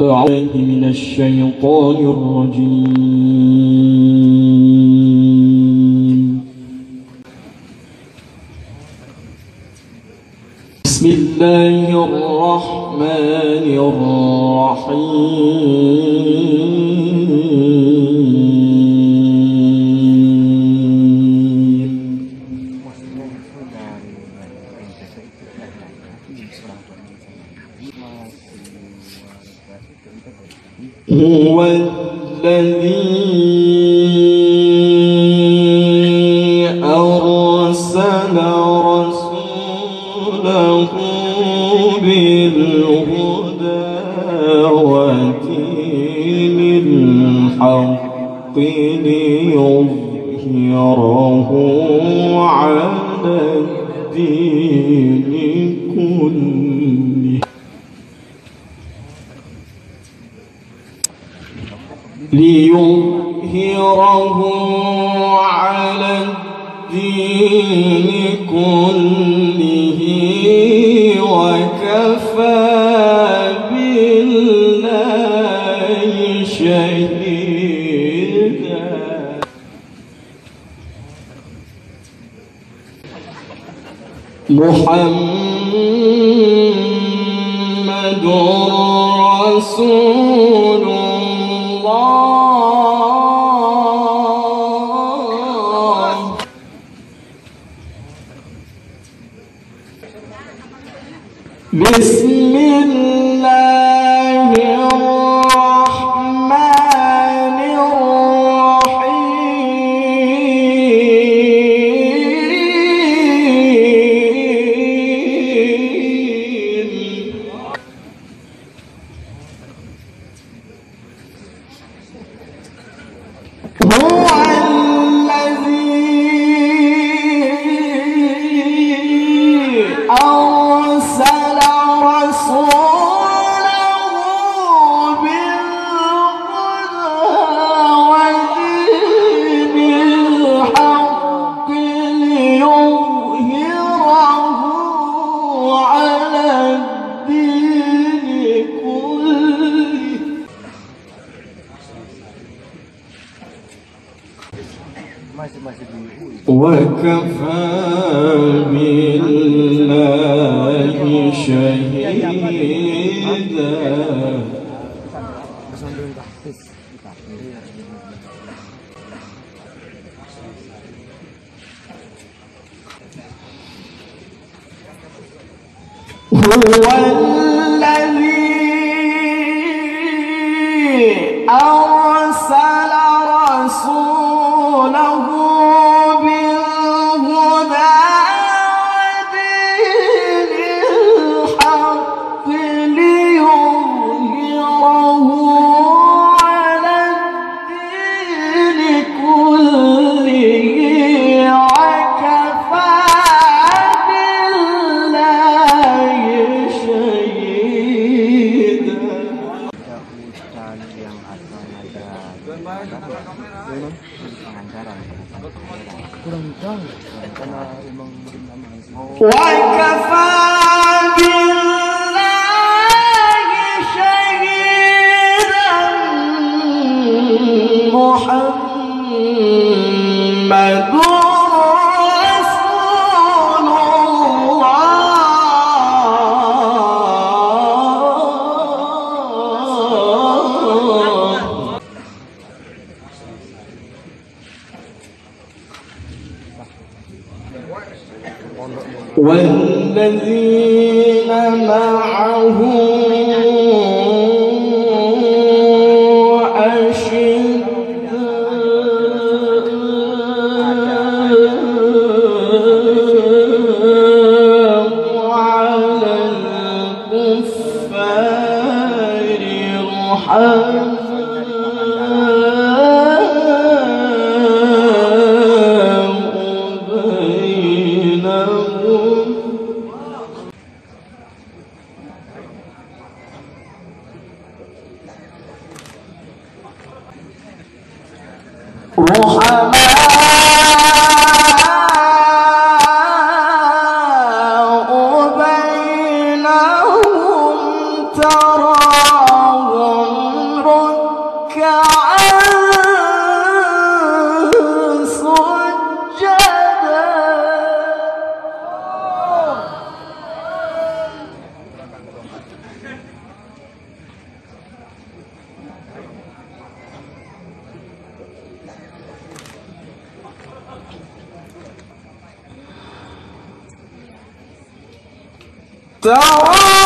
أعوذ من الشيطان الرجيم. بسم الله الرحمن الرحيم. ودين الحق ليظهره على الدين كله. ليظهره على الدين كله وكفى محمد رسول الله. بسم الله. وكفى بالله شهيدا هو الذي lang. Ang kanarang mga والذين معه أشداء على الكفار رحماء Mama. 十二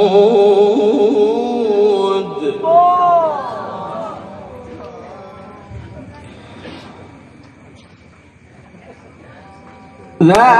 السجود ذلك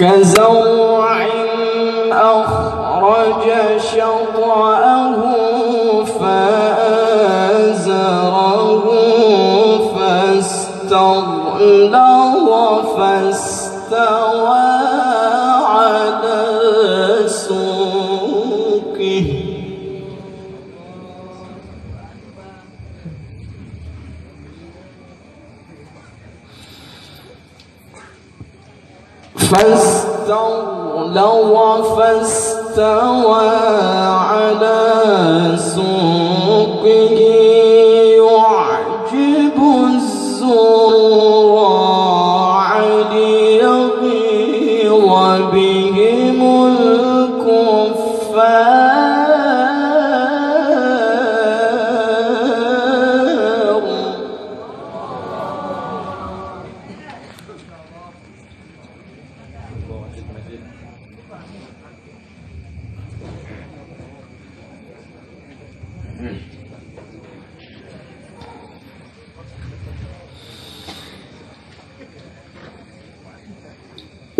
كزرع أخرج شطأه فآزره فاستغلظ فاستوى على سوقه فاستغلظ فاستوى على سوقه يعجب الزراع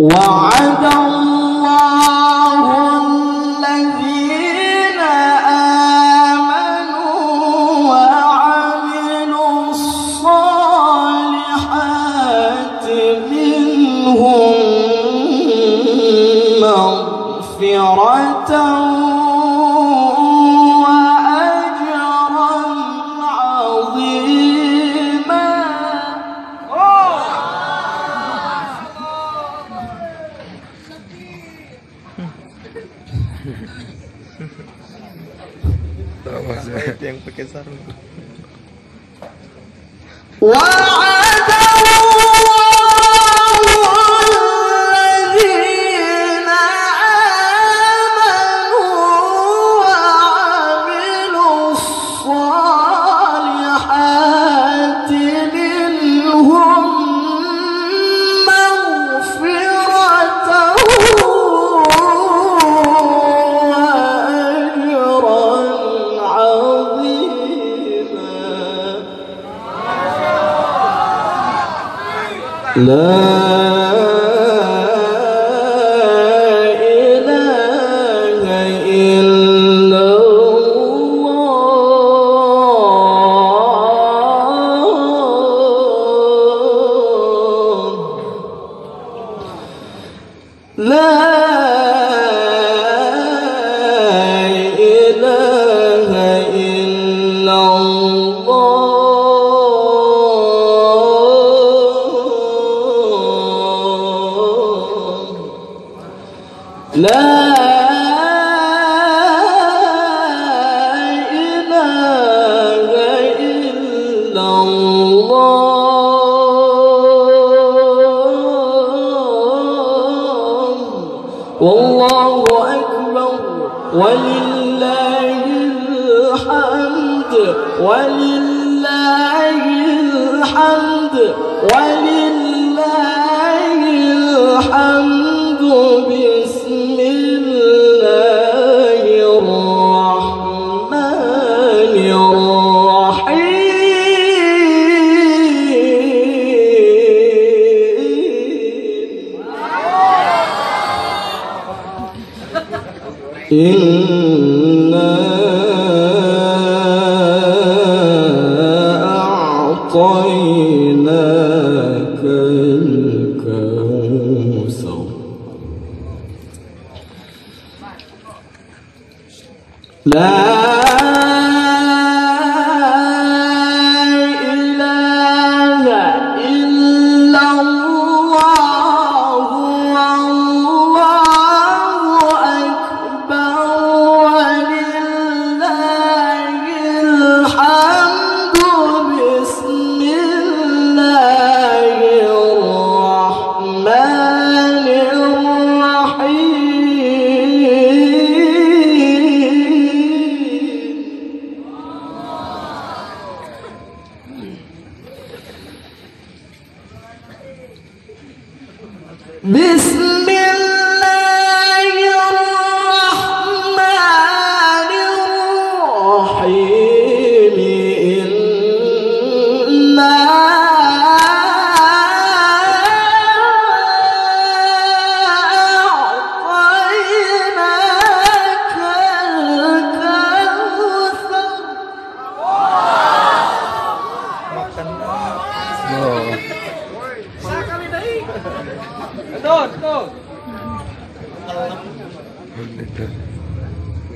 وعد الله empezarlo. ¡Wow! لا لا إله إلا الله. والله أكبر. ولله الحمد. ولله الحمد. ولله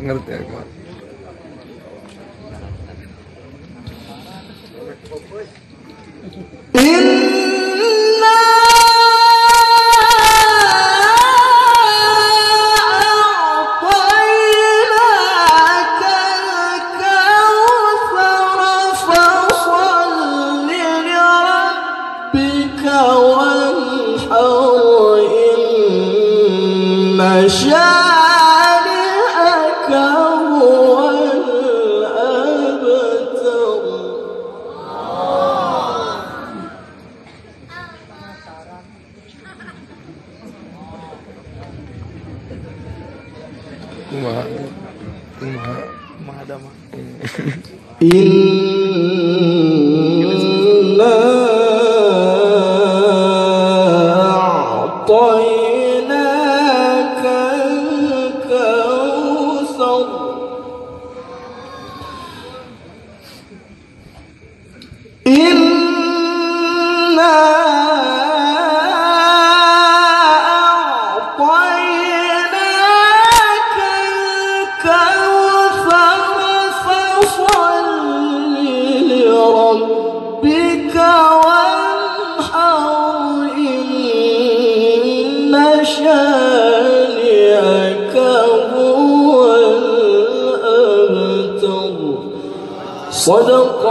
നിർത്തിയാക്കാം ഈ Krishna صدق